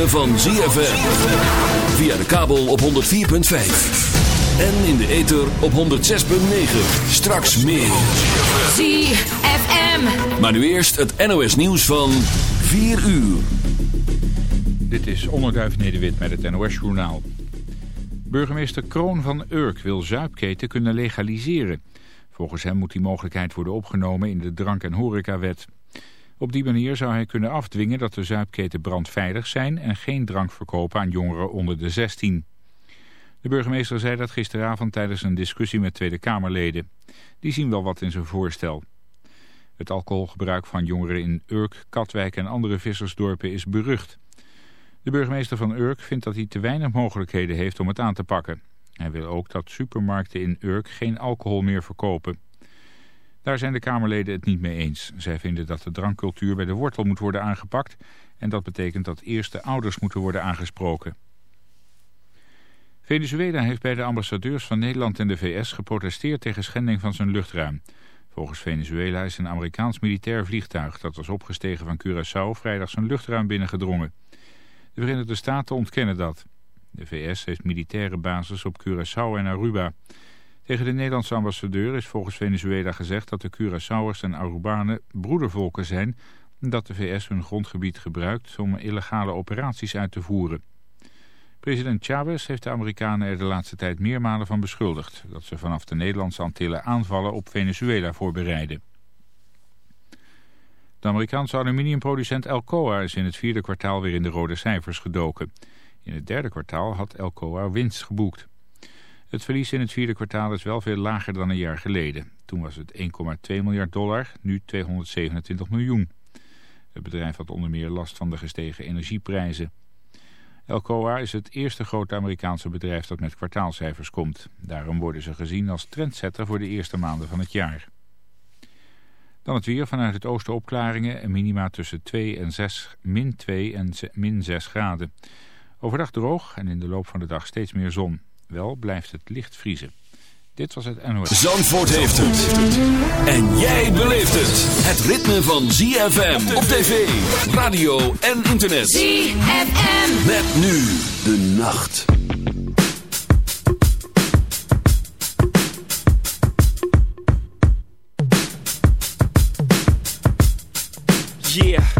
Ritme van ZFM. Via de kabel op 104.5. En in de ether op 106.9. Straks meer. ZFM. Maar nu eerst het NOS nieuws van 4 uur. Dit is Onderduif Nederwit met het NOS Journaal. Burgemeester Kroon van Urk wil zuipketen kunnen legaliseren. Volgens hem moet die mogelijkheid worden opgenomen in de drank- en horecawet. Op die manier zou hij kunnen afdwingen dat de zuipketen brandveilig zijn... en geen drank verkopen aan jongeren onder de 16. De burgemeester zei dat gisteravond tijdens een discussie met Tweede Kamerleden. Die zien wel wat in zijn voorstel. Het alcoholgebruik van jongeren in Urk, Katwijk en andere vissersdorpen is berucht. De burgemeester van Urk vindt dat hij te weinig mogelijkheden heeft om het aan te pakken. Hij wil ook dat supermarkten in Urk geen alcohol meer verkopen. Daar zijn de Kamerleden het niet mee eens. Zij vinden dat de drankcultuur bij de wortel moet worden aangepakt... en dat betekent dat eerst de ouders moeten worden aangesproken. Venezuela heeft bij de ambassadeurs van Nederland en de VS geprotesteerd tegen schending van zijn luchtruim. Volgens Venezuela is een Amerikaans militair vliegtuig dat was opgestegen van Curaçao vrijdag zijn luchtruim binnengedrongen. De Verenigde Staten ontkennen dat. De VS heeft militaire bases op Curaçao en Aruba. Tegen de Nederlandse ambassadeur is volgens Venezuela gezegd dat de Curaçaoers en Arubanen broedervolken zijn... en dat de VS hun grondgebied gebruikt om illegale operaties uit te voeren. President Chavez heeft de Amerikanen er de laatste tijd meermalen van beschuldigd... dat ze vanaf de Nederlandse Antillen aanvallen op Venezuela voorbereiden. De Amerikaanse aluminiumproducent Alcoa is in het vierde kwartaal weer in de rode cijfers gedoken. In het derde kwartaal had Alcoa winst geboekt. Het verlies in het vierde kwartaal is wel veel lager dan een jaar geleden. Toen was het 1,2 miljard dollar, nu 227 miljoen. Het bedrijf had onder meer last van de gestegen energieprijzen. Alcoa is het eerste grote Amerikaanse bedrijf dat met kwartaalcijfers komt. Daarom worden ze gezien als trendsetter voor de eerste maanden van het jaar. Dan het weer vanuit het oosten opklaringen en minima tussen 2 en 6, min 2 en min 6 graden. Overdag droog en in de loop van de dag steeds meer zon. Wel blijft het licht vriezen. Dit was het NOS. Zandvoort heeft het. En jij beleeft het. Het ritme van ZFM op tv, radio en internet. ZFM. Met nu de nacht. Yeah.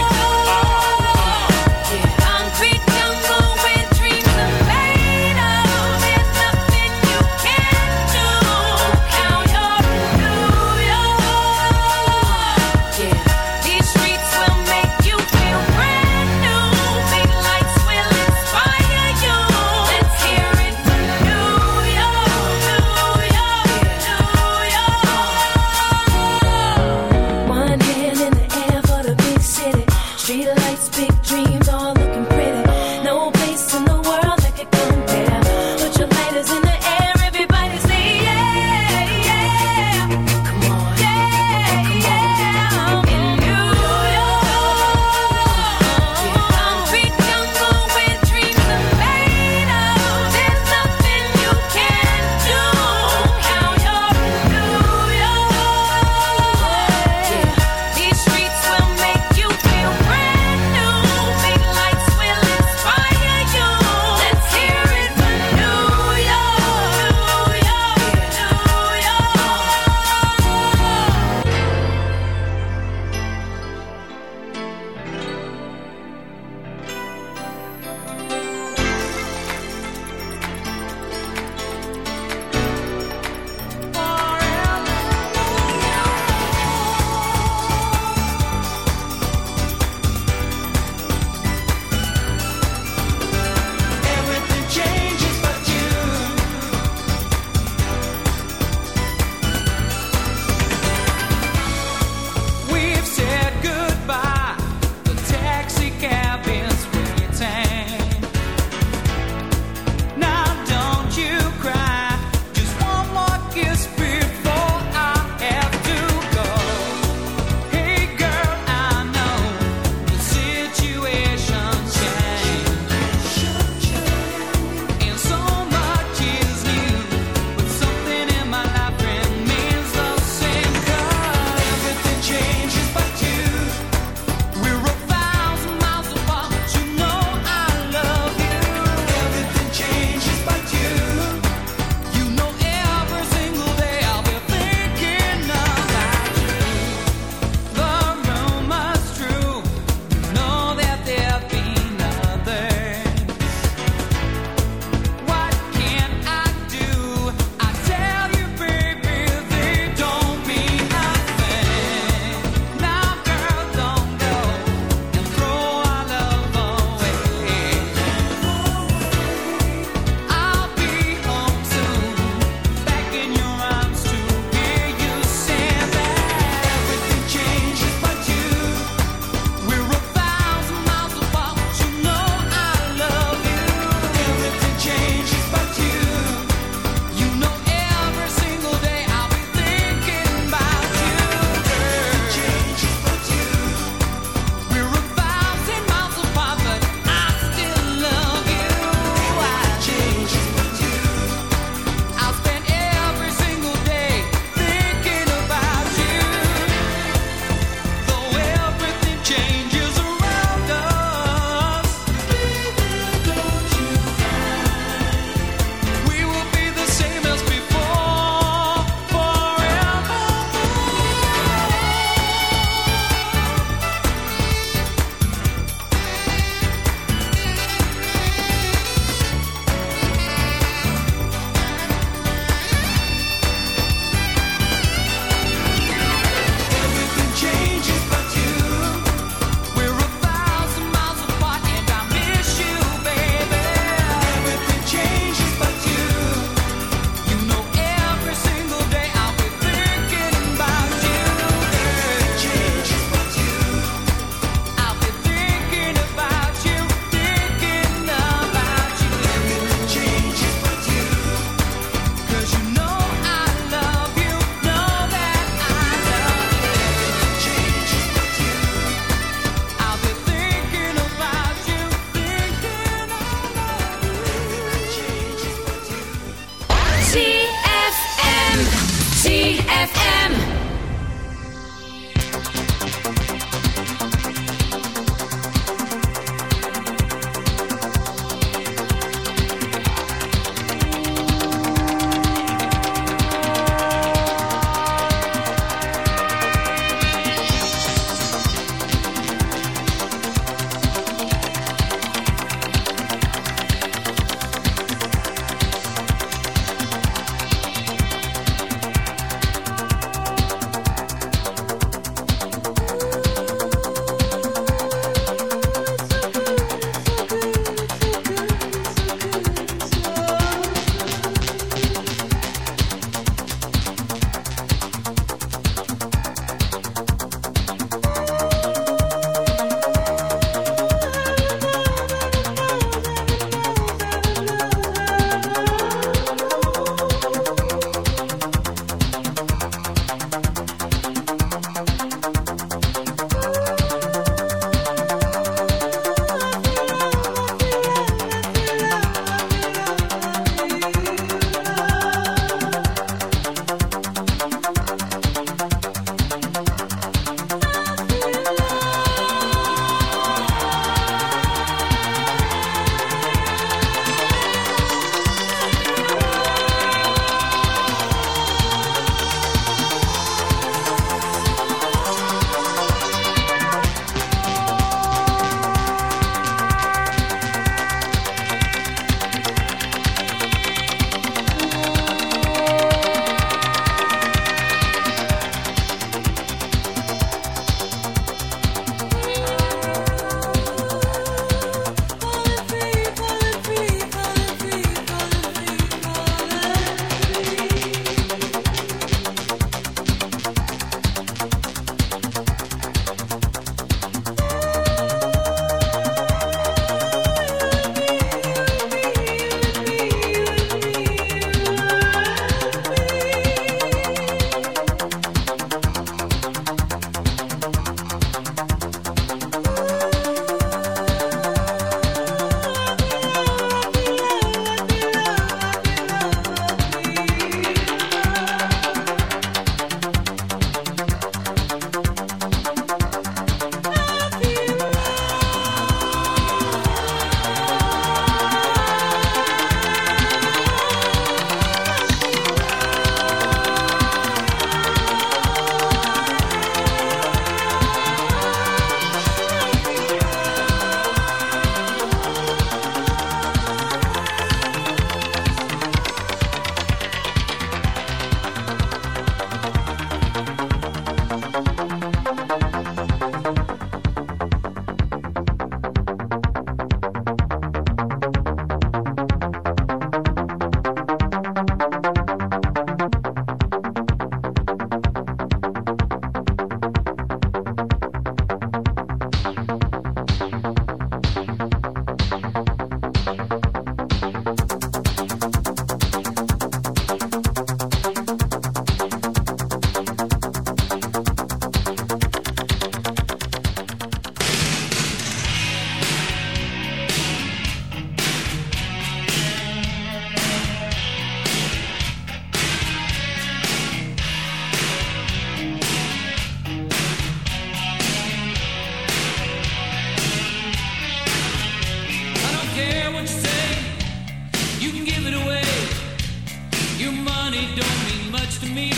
to me.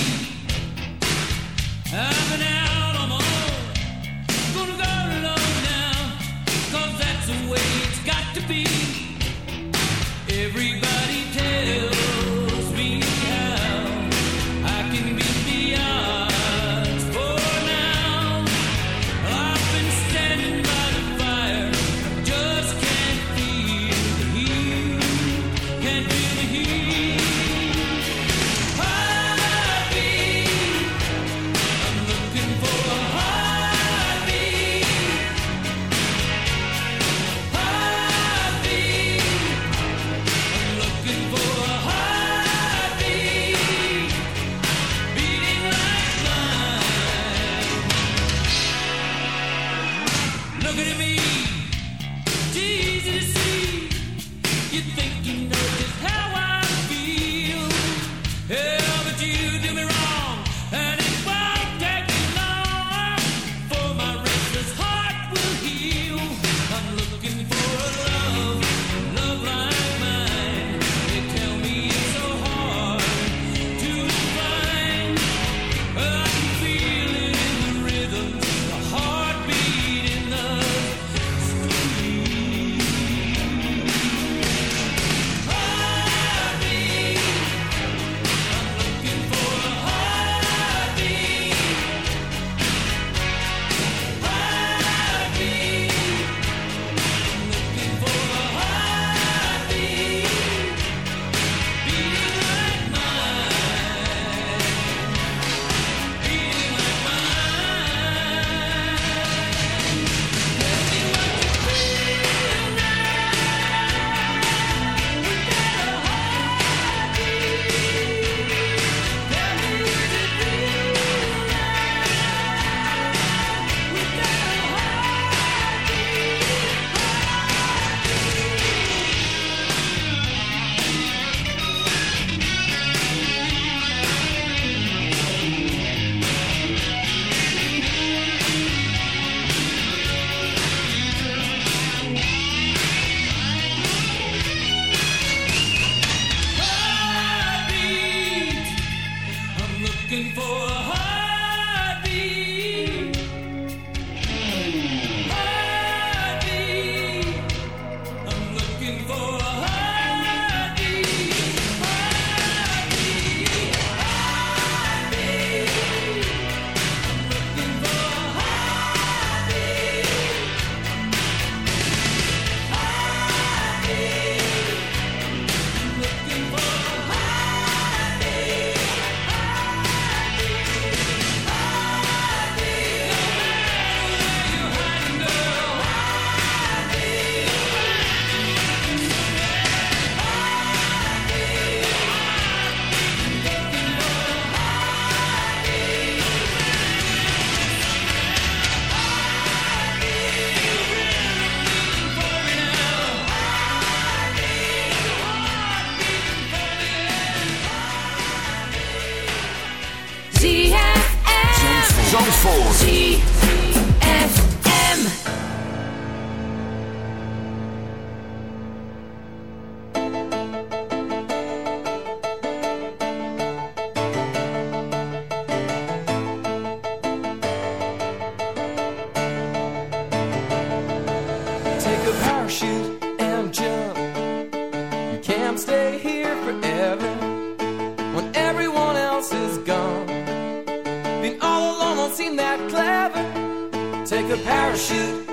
I've been out on my own. Gonna go alone now. Cause that's the way it's got to be. Everybody tells. take a parachute.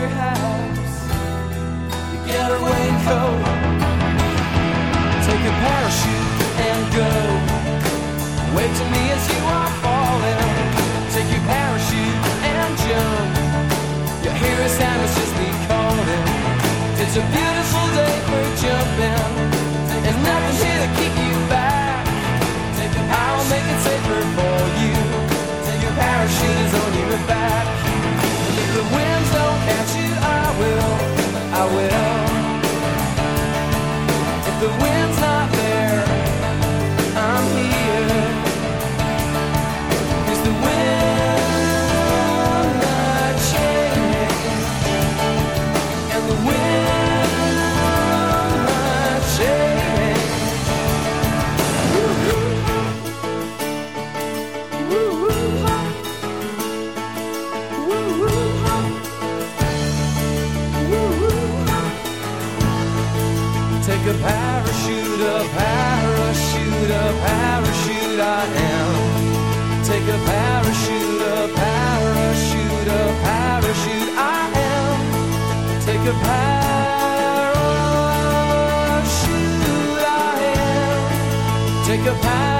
perhaps you get a raincoat, take a parachute and go. To me as you. will. take a path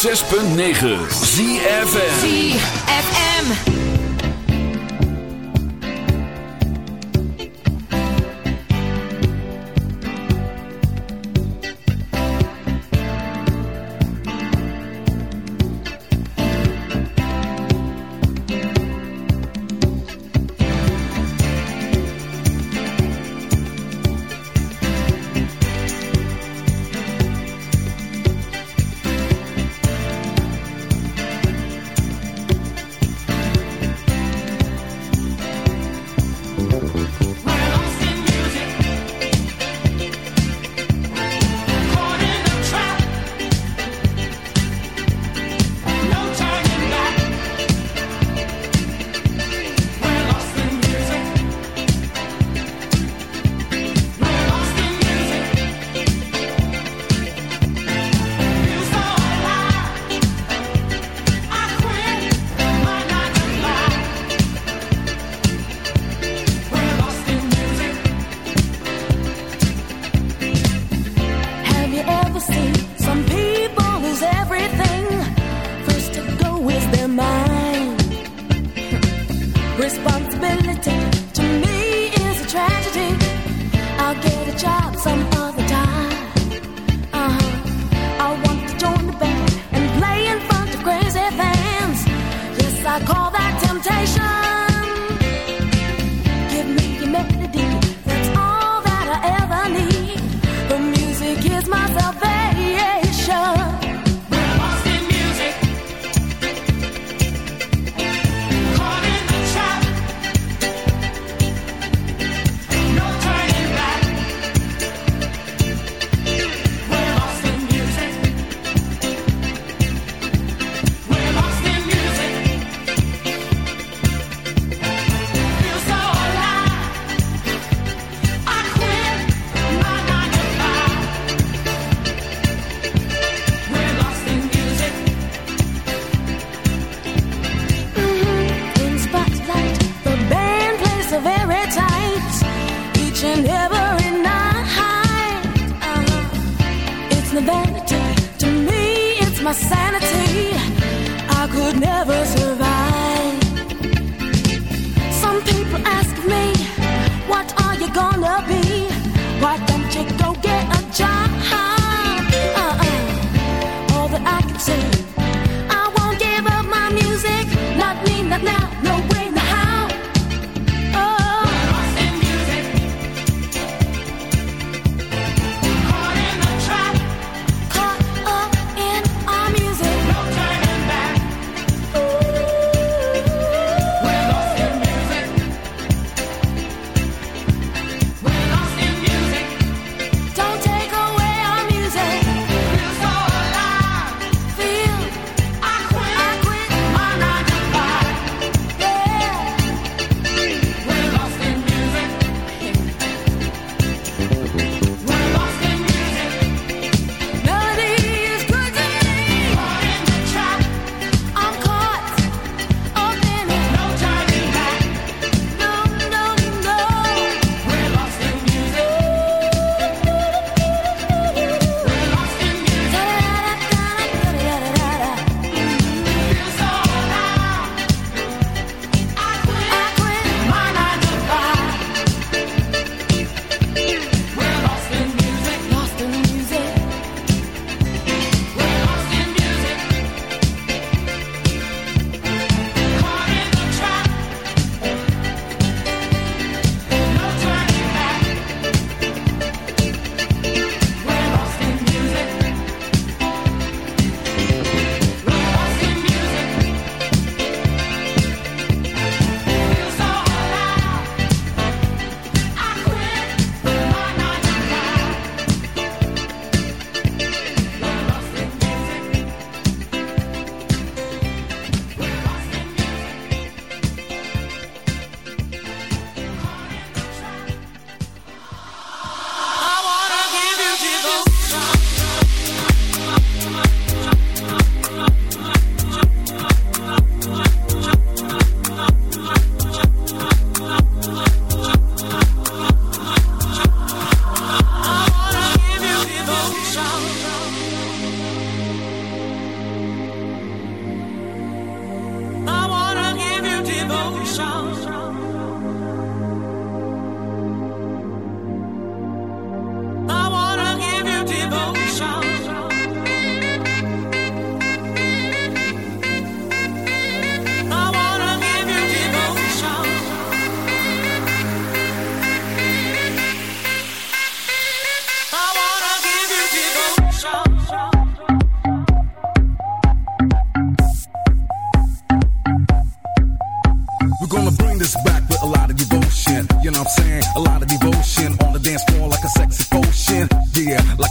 106.9 ZFN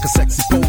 sexy potion.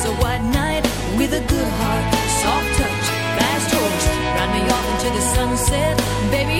was a white knight with a good heart, soft touch, fast horse. Ride me off into the sunset, baby.